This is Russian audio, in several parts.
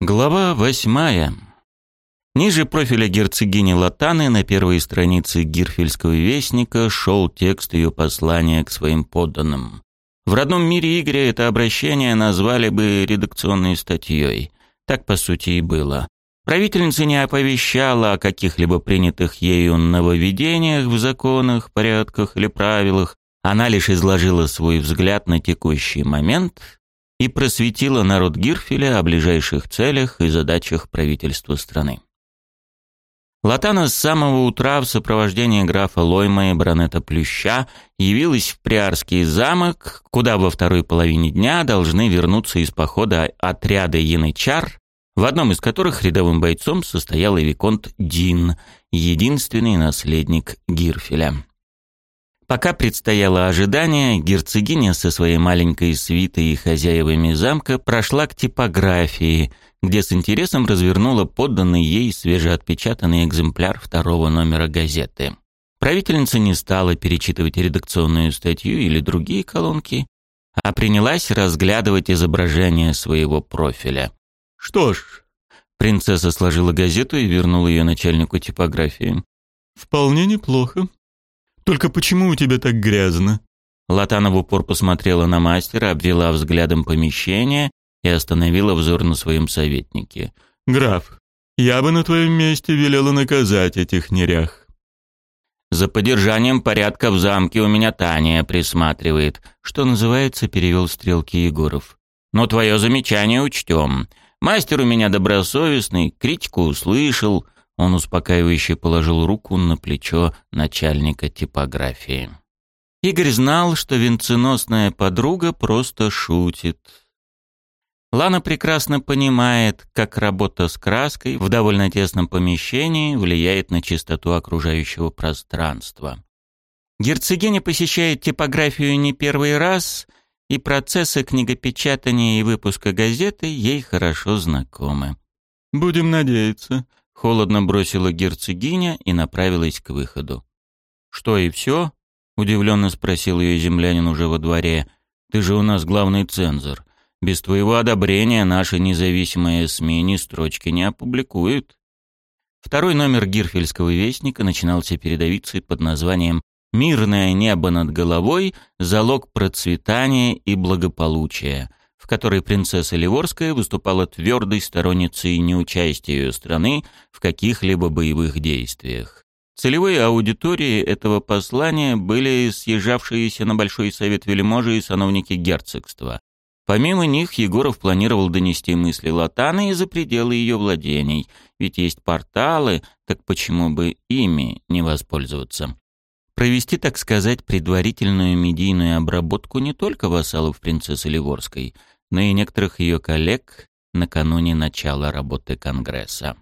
Глава восьмая. Ниже профиля герцогини Латаны на первой странице Гирфельского вестника шел текст ее послания к своим подданным. В родном мире Игоря это обращение назвали бы редакционной статьей. Так, по сути, и было. Правительница не оповещала о каких-либо принятых ею нововведениях в законах, порядках или правилах. Она лишь изложила свой взгляд на текущий момент и просветила народ Гирфеля о ближайших целях и задачах правительства страны. Латана с самого утра в сопровождении графа Лойма и баронета Плюща явилась в Приарский замок, куда во второй половине дня должны вернуться из похода отряда янычар, в одном из которых рядовым бойцом состоял и Виконт Дин, единственный наследник Гирфеля. Пока предстояло ожидание, герцогиня со своей маленькой свитой и хозяевами замка прошла к типографии, где с интересом развернула подданный ей свежеотпечатанный экземпляр второго номера газеты. Правительница не стала перечитывать редакционную статью или другие колонки, а принялась разглядывать изображение своего профиля. «Что ж...» Принцесса сложила газету и вернула ее начальнику типографии. «Вполне неплохо. Только почему у тебя так грязно?» Латана в упор посмотрела на мастера, обвела взглядом помещение и остановила взор на своем советнике. «Граф, я бы на твоем месте велела наказать этих нерях». «За поддержанием порядка в замке у меня Таня присматривает», что называется, перевел стрелки Егоров. «Но твое замечание учтем. Мастер у меня добросовестный, критику услышал, он успокаивающе положил руку на плечо начальника типографии. Игорь знал, что венценосная подруга просто шутит. Лана прекрасно понимает, как работа с краской в довольно тесном помещении влияет на чистоту окружающего пространства. Герцогиня посещает типографию не первый раз, и процессы книгопечатания и выпуска газеты ей хорошо знакомы. «Будем надеяться», Холодно бросила герцогиня и направилась к выходу. «Что, и все?» — удивленно спросил ее землянин уже во дворе. «Ты же у нас главный цензор. Без твоего одобрения наши независимые СМИ ни строчки не опубликуют». Второй номер Гирфельского вестника начинался передовицей под названием «Мирное небо над головой – залог процветания и благополучия», которой принцесса Ливорская выступала твердой сторонницей неучастия страны в каких-либо боевых действиях. Целевой аудиторией этого послания были съезжавшиеся на Большой Совет вельможи и сановники герцогства. Помимо них Егоров планировал донести мысли Латаны и за пределы ее владений, ведь есть порталы, так почему бы ими не воспользоваться? Провести, так сказать, предварительную медийную обработку не только вассалов принцессы Ливорской, но и некоторых ее коллег накануне начала работы Конгресса.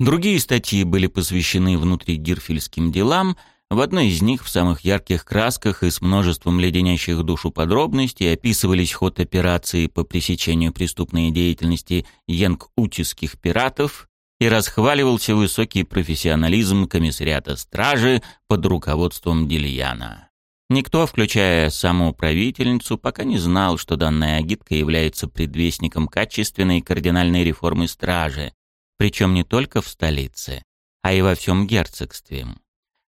Другие статьи были посвящены внутригирфельским делам, в одной из них в самых ярких красках и с множеством леденящих душу подробностей описывались ход операции по пресечению преступной деятельности янг-утиских пиратов и расхваливался высокий профессионализм комиссариата стражи под руководством Дильяна. Никто, включая саму правительницу, пока не знал, что данная агитка является предвестником качественной и кардинальной реформы стражи, причем не только в столице, а и во всем герцогстве.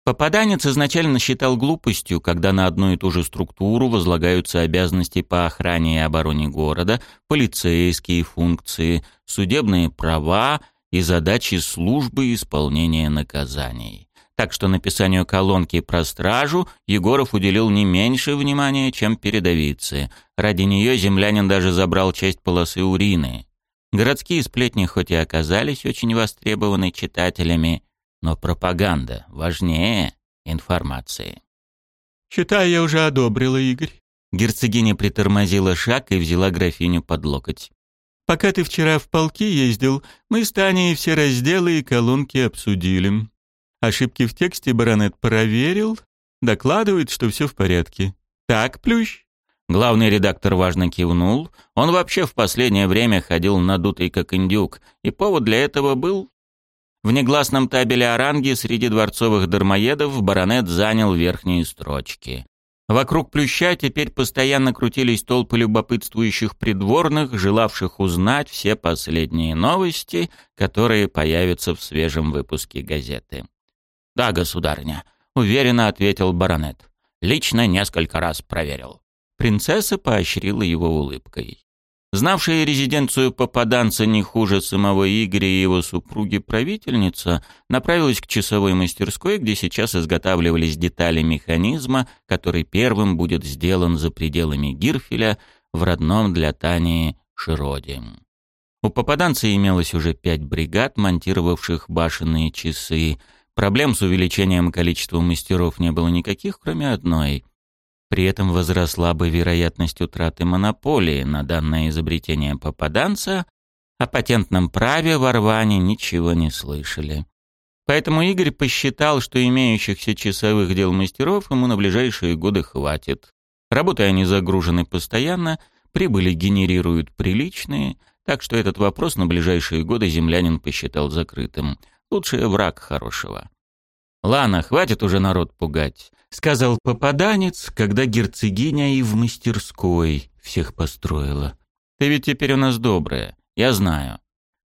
Попаданец изначально считал глупостью, когда на одну и ту же структуру возлагаются обязанности по охране и обороне города, полицейские функции, судебные права и задачи службы исполнения наказаний. Так что написанию колонки про стражу Егоров уделил не меньше внимания, чем передовице. Ради нее землянин даже забрал часть полосы урины. Городские сплетни хоть и оказались очень востребованы читателями, но пропаганда важнее информации. «Считай, я уже одобрила, Игорь». Герцогиня притормозила шаг и взяла графиню под локоть. Пока ты вчера в полки ездил, мы с Таней все разделы и колонки обсудили. Ошибки в тексте баронет проверил, докладывает, что все в порядке. Так, Плющ?» Главный редактор важно кивнул. Он вообще в последнее время ходил надутый как индюк, и повод для этого был... В негласном табеле о ранге среди дворцовых дармоедов баронет занял верхние строчки. Вокруг плюща теперь постоянно крутились толпы любопытствующих придворных, желавших узнать все последние новости, которые появятся в свежем выпуске газеты. «Да, государыня», — уверенно ответил баронет. «Лично несколько раз проверил». Принцесса поощрила его улыбкой. Знавшая резиденцию попаданца не хуже самого Игоря и его супруги-правительница, направилась к часовой мастерской, где сейчас изготавливались детали механизма, который первым будет сделан за пределами Гирфеля в родном для Тании Широде. У попаданца имелось уже пять бригад, монтировавших башенные часы. Проблем с увеличением количества мастеров не было никаких, кроме одной — при этом возросла бы вероятность утраты монополии на данное изобретение попаданца, о патентном праве в Орване ничего не слышали. Поэтому Игорь посчитал, что имеющихся часовых дел мастеров ему на ближайшие годы хватит. Работы они загружены постоянно, прибыли генерируют приличные, так что этот вопрос на ближайшие годы землянин посчитал закрытым. Лучший враг хорошего. «Лана, хватит уже народ пугать сказал попаданец, когда герцогиня и в мастерской всех построила. Ты ведь теперь у нас добрая, я знаю.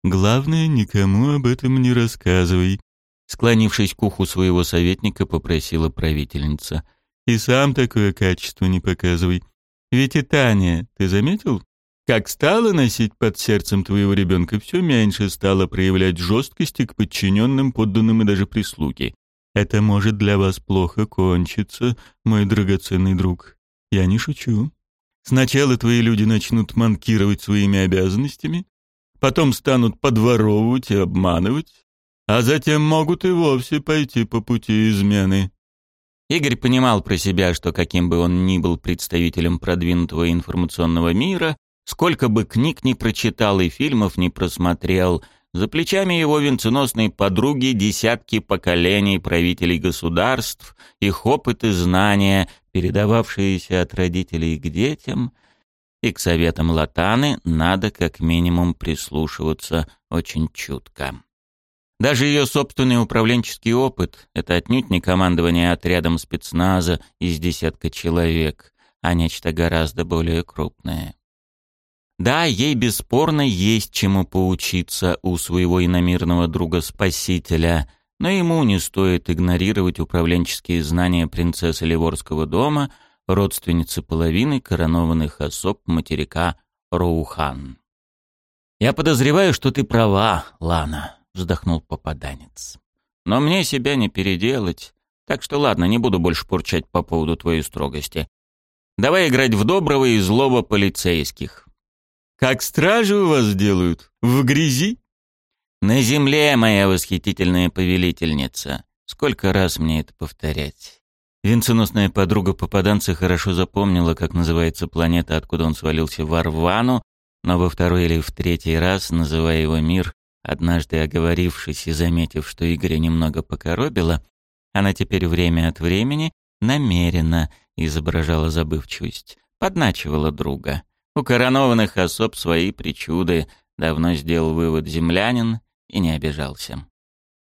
Главное, никому об этом не рассказывай, склонившись к уху своего советника, попросила правительница. И сам такое качество не показывай. Ведь и Таня, ты заметил? Как стала носить под сердцем твоего ребенка, все меньше стала проявлять жесткости к подчиненным, подданным и даже прислуге. Это может для вас плохо кончиться, мой драгоценный друг. Я не шучу. Сначала твои люди начнут манкировать своими обязанностями, потом станут подворовывать и обманывать, а затем могут и вовсе пойти по пути измены. Игорь понимал про себя, что каким бы он ни был представителем продвинутого информационного мира, сколько бы книг ни прочитал и фильмов не просмотрел – за плечами его венценосной подруги десятки поколений правителей государств, их опыт и знания, передававшиеся от родителей к детям, и к советам Латаны надо как минимум прислушиваться очень чутко. Даже ее собственный управленческий опыт — это отнюдь не командование отрядом спецназа из десятка человек, а нечто гораздо более крупное. Да, ей бесспорно есть чему поучиться у своего иномирного друга-спасителя, но ему не стоит игнорировать управленческие знания принцессы Ливорского дома, родственницы половины коронованных особ материка Роухан. «Я подозреваю, что ты права, Лана», — вздохнул попаданец. «Но мне себя не переделать, так что ладно, не буду больше порчать по поводу твоей строгости. Давай играть в доброго и злого полицейских. Как стражи у вас делают? В грязи? На земле, моя восхитительная повелительница. Сколько раз мне это повторять? Венценосная подруга попаданца хорошо запомнила, как называется планета, откуда он свалился в Арвану, но во второй или в третий раз, называя его мир, однажды оговорившись и заметив, что Игоря немного покоробило, она теперь время от времени намеренно изображала забывчивость, подначивала друга. У коронованных особ свои причуды, давно сделал вывод землянин и не обижался.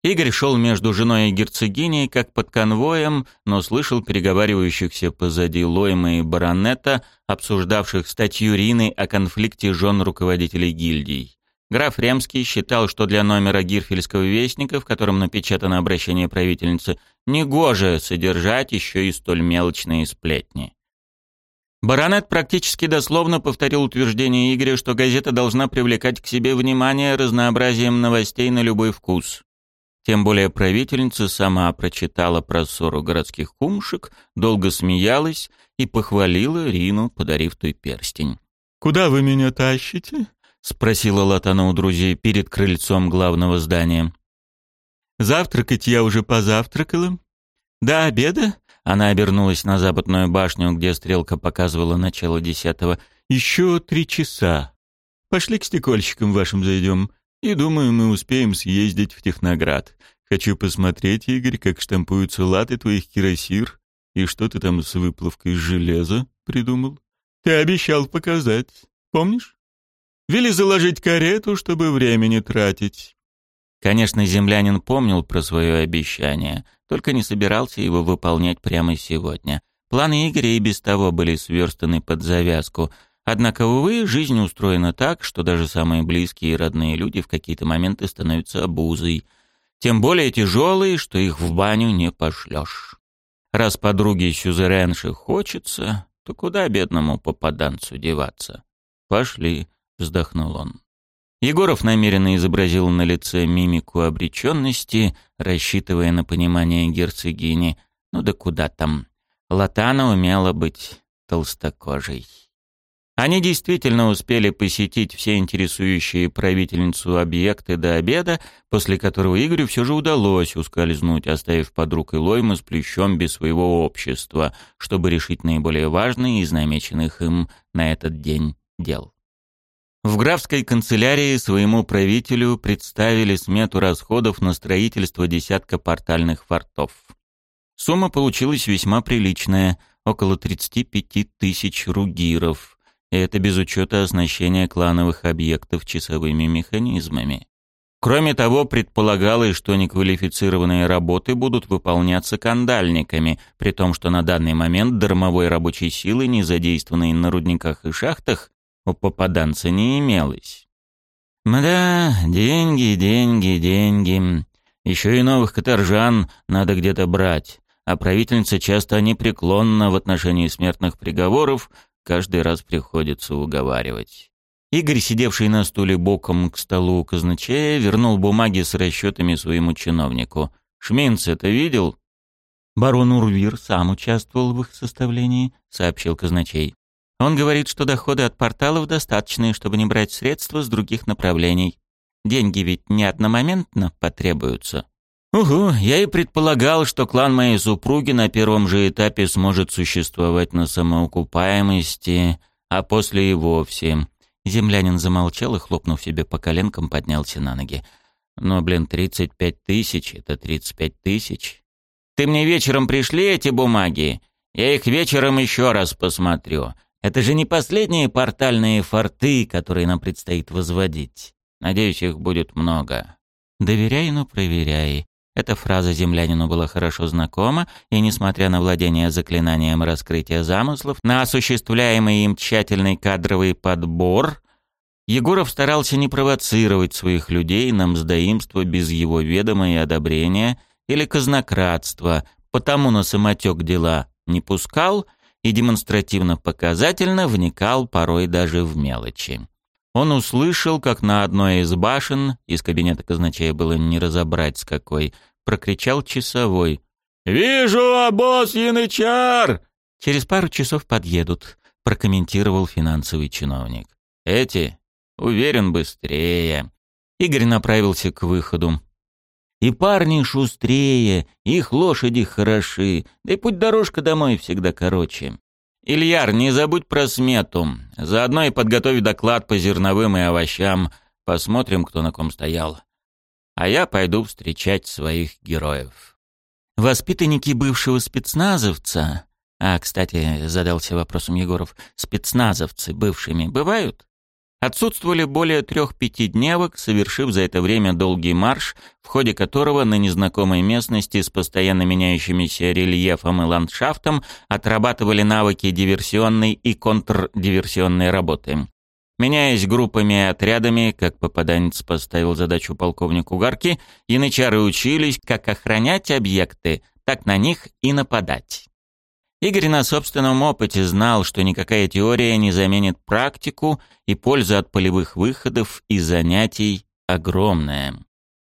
Игорь шел между женой и герцогиней, как под конвоем, но слышал переговаривающихся позади Лойма и баронета, обсуждавших статью Рины о конфликте жен руководителей гильдий. Граф Ремский считал, что для номера Гирфельского вестника, в котором напечатано обращение правительницы, негоже содержать еще и столь мелочные сплетни. Баронет практически дословно повторил утверждение Игоря, что газета должна привлекать к себе внимание разнообразием новостей на любой вкус. Тем более правительница сама прочитала про ссору городских кумшек, долго смеялась и похвалила Рину, подарив той перстень. «Куда вы меня тащите?» — спросила Латана у друзей перед крыльцом главного здания. «Завтракать я уже позавтракала. До обеда она обернулась на западную башню, где стрелка показывала начало десятого. «Еще три часа. Пошли к стекольщикам вашим зайдем. И думаю, мы успеем съездить в Техноград. Хочу посмотреть, Игорь, как штампуются латы твоих кирасир. И что ты там с выплавкой железа придумал? Ты обещал показать. Помнишь? Вели заложить карету, чтобы времени тратить. Конечно, землянин помнил про свое обещание, только не собирался его выполнять прямо сегодня. Планы Игоря и без того были сверстаны под завязку. Однако, увы, жизнь устроена так, что даже самые близкие и родные люди в какие-то моменты становятся обузой. Тем более тяжелые, что их в баню не пошлешь. Раз подруге сюзеренши хочется, то куда бедному попаданцу деваться? «Пошли», — вздохнул он. Егоров намеренно изобразил на лице мимику обреченности, рассчитывая на понимание герцогини. Ну да куда там. Латана умела быть толстокожей. Они действительно успели посетить все интересующие правительницу объекты до обеда, после которого Игорю все же удалось ускользнуть, оставив под рукой Лойму с плющом без своего общества, чтобы решить наиболее важные из намеченных им на этот день дел. В графской канцелярии своему правителю представили смету расходов на строительство десятка портальных фортов. Сумма получилась весьма приличная – около 35 тысяч ругиров, и это без учета оснащения клановых объектов часовыми механизмами. Кроме того, предполагалось, что неквалифицированные работы будут выполняться кандальниками, при том, что на данный момент дармовой рабочей силы, не задействованной на рудниках и шахтах, у попаданца не имелось. Мда, деньги, деньги, деньги. Еще и новых каторжан надо где-то брать, а правительница часто непреклонна в отношении смертных приговоров, каждый раз приходится уговаривать. Игорь, сидевший на стуле боком к столу казначея, вернул бумаги с расчетами своему чиновнику. «Шминц это видел?» «Барон Урвир сам участвовал в их составлении», — сообщил казначей. Он говорит, что доходы от порталов достаточные, чтобы не брать средства с других направлений. Деньги ведь не одномоментно потребуются. Угу, я и предполагал, что клан моей супруги на первом же этапе сможет существовать на самоокупаемости, а после и вовсе. Землянин замолчал и, хлопнув себе по коленкам, поднялся на ноги. Но, блин, 35 тысяч — это 35 тысяч. Ты мне вечером пришли эти бумаги? Я их вечером еще раз посмотрю. Это же не последние портальные форты, которые нам предстоит возводить. Надеюсь, их будет много. Доверяй, но проверяй. Эта фраза землянину была хорошо знакома, и, несмотря на владение заклинанием раскрытия замыслов, на осуществляемый им тщательный кадровый подбор, Егоров старался не провоцировать своих людей на мздоимство без его ведома и одобрения или казнократства, потому на самотек дела не пускал — и демонстративно-показательно вникал порой даже в мелочи. Он услышал, как на одной из башен, из кабинета казначея было не разобрать с какой, прокричал часовой. «Вижу обоз, янычар!» «Через пару часов подъедут», — прокомментировал финансовый чиновник. «Эти? Уверен, быстрее». Игорь направился к выходу. И парни шустрее, их лошади хороши, да и путь дорожка домой всегда короче. Ильяр, не забудь про смету. Заодно и подготовь доклад по зерновым и овощам. Посмотрим, кто на ком стоял. А я пойду встречать своих героев. Воспитанники бывшего спецназовца... А, кстати, задался вопросом Егоров. Спецназовцы бывшими бывают? Отсутствовали более трех пятидневок, совершив за это время долгий марш, в ходе которого на незнакомой местности с постоянно меняющимися рельефом и ландшафтом отрабатывали навыки диверсионной и контрдиверсионной работы. Меняясь группами и отрядами, как попаданец поставил задачу полковнику Гарки, янычары учились, как охранять объекты, так на них и нападать. Игорь на собственном опыте знал, что никакая теория не заменит практику, и польза от полевых выходов и занятий огромная.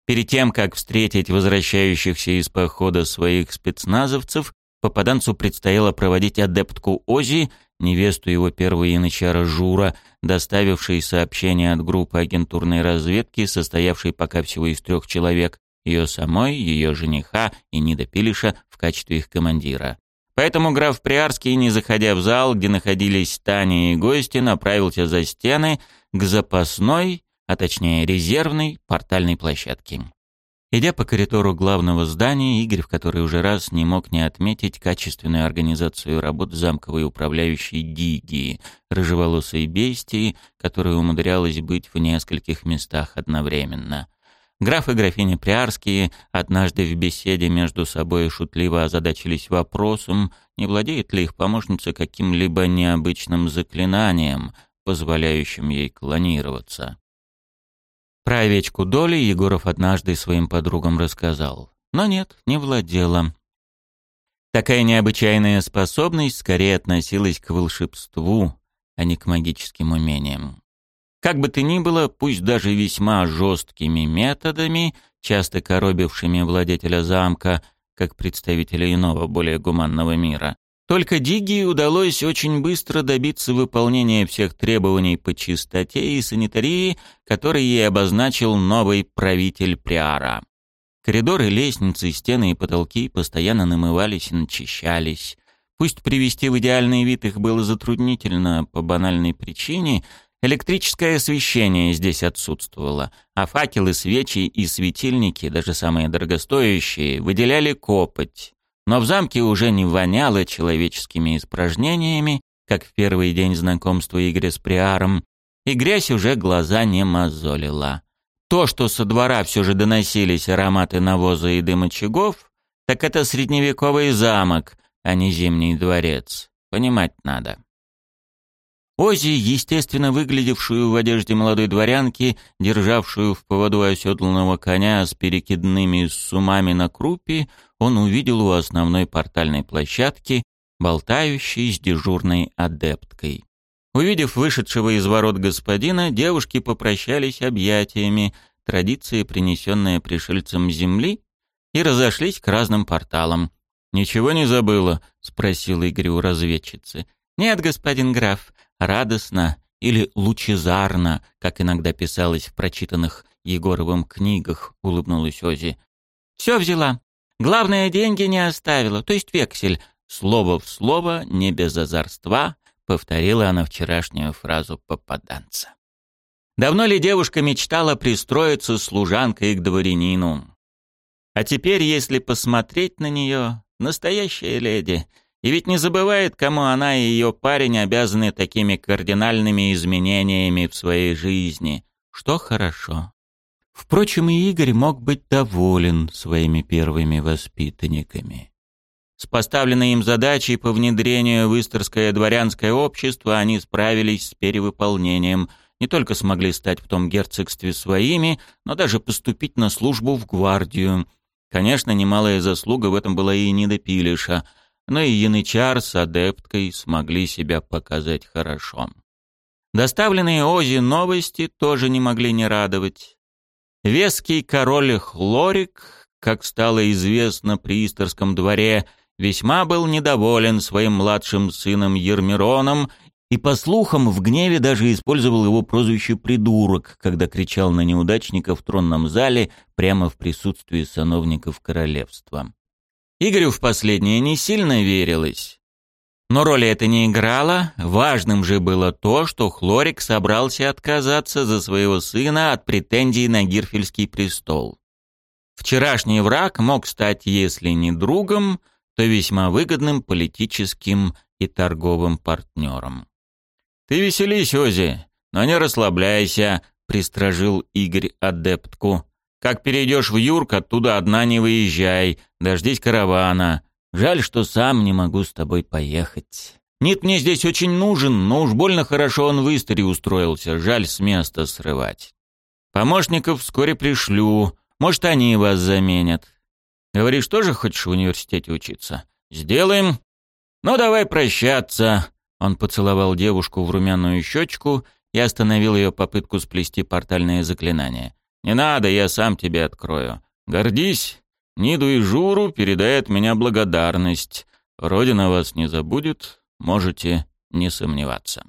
Перед тем, как встретить возвращающихся из похода своих спецназовцев, попаданцу предстояло проводить адептку Ози, невесту его первого янычара Жура, доставившей сообщение от группы агентурной разведки, состоявшей пока всего из трех человек, ее самой, ее жениха и Нида Пилиша в качестве их командира. Поэтому граф Приарский, не заходя в зал, где находились Таня и гости, направился за стены к запасной, а точнее резервной, портальной площадке. Идя по коридору главного здания, Игорь в который уже раз не мог не отметить качественную организацию работ замковой управляющей Гигии, рыжеволосой бестии, которая умудрялась быть в нескольких местах одновременно. Граф и графиня Приарские однажды в беседе между собой шутливо озадачились вопросом, не владеет ли их помощница каким-либо необычным заклинанием, позволяющим ей клонироваться. Про овечку Доли Егоров однажды своим подругам рассказал. Но нет, не владела. Такая необычайная способность скорее относилась к волшебству, а не к магическим умениям. Как бы то ни было, пусть даже весьма жесткими методами, часто коробившими владетеля замка, как представителя иного, более гуманного мира, только Диги удалось очень быстро добиться выполнения всех требований по чистоте и санитарии, которые ей обозначил новый правитель Приара. Коридоры, лестницы, стены и потолки постоянно намывались и начищались. Пусть привести в идеальный вид их было затруднительно по банальной причине, Электрическое освещение здесь отсутствовало, а факелы, свечи и светильники, даже самые дорогостоящие, выделяли копоть. Но в замке уже не воняло человеческими испражнениями, как в первый день знакомства Игоря с Приаром, и грязь уже глаза не мозолила. То, что со двора все же доносились ароматы навоза и дым очагов, так это средневековый замок, а не зимний дворец. Понимать надо. Ози, естественно выглядевшую в одежде молодой дворянки, державшую в поводу оседланного коня с перекидными сумами на крупе, он увидел у основной портальной площадки, болтающей с дежурной адепткой. Увидев вышедшего из ворот господина, девушки попрощались объятиями, традиции, принесенные пришельцам земли, и разошлись к разным порталам. «Ничего не забыла?» — спросил Игорь у разведчицы. «Нет, господин граф, радостно или лучезарно, как иногда писалось в прочитанных Егоровым книгах, улыбнулась Ози. «Все взяла. Главное, деньги не оставила, то есть вексель. Слово в слово, не без озорства», — повторила она вчерашнюю фразу попаданца. Давно ли девушка мечтала пристроиться служанкой к дворянину? А теперь, если посмотреть на нее, настоящая леди — и ведь не забывает, кому она и ее парень обязаны такими кардинальными изменениями в своей жизни, что хорошо. Впрочем, и Игорь мог быть доволен своими первыми воспитанниками. С поставленной им задачей по внедрению в Истерское дворянское общество они справились с перевыполнением, не только смогли стать в том герцогстве своими, но даже поступить на службу в гвардию. Конечно, немалая заслуга в этом была и Нида Пилиша — но и янычар с адепткой смогли себя показать хорошо. Доставленные Ози новости тоже не могли не радовать. Веский король Хлорик, как стало известно при Истерском дворе, весьма был недоволен своим младшим сыном Ермироном и, по слухам, в гневе даже использовал его прозвище «придурок», когда кричал на неудачника в тронном зале прямо в присутствии сановников королевства. Игорю в последнее не сильно верилось. Но роли это не играло, важным же было то, что Хлорик собрался отказаться за своего сына от претензий на Гирфельский престол. Вчерашний враг мог стать, если не другом, то весьма выгодным политическим и торговым партнером. «Ты веселись, Ози, но не расслабляйся», — пристражил Игорь адептку. Как перейдешь в Юрк, оттуда одна не выезжай, дождись каравана. Жаль, что сам не могу с тобой поехать. Нет, мне здесь очень нужен, но уж больно хорошо он в Истере устроился, жаль с места срывать. Помощников вскоре пришлю, может, они вас заменят. Говоришь, тоже хочешь в университете учиться? Сделаем. Ну, давай прощаться. Он поцеловал девушку в румяную щечку и остановил ее попытку сплести портальное заклинание. Не надо, я сам тебе открою. Гордись. Ниду и Журу передает меня благодарность. Родина вас не забудет, можете не сомневаться.